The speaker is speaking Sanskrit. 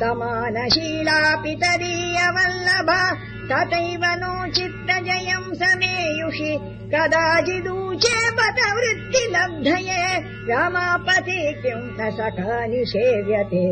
समानशीलापि तदीयवल्लभा तथैव नो चित्तजयम् समेयुषि कदाचिदूचे पदवृत्ति लब्धये रमापति किम् न सखा निषेव्यते।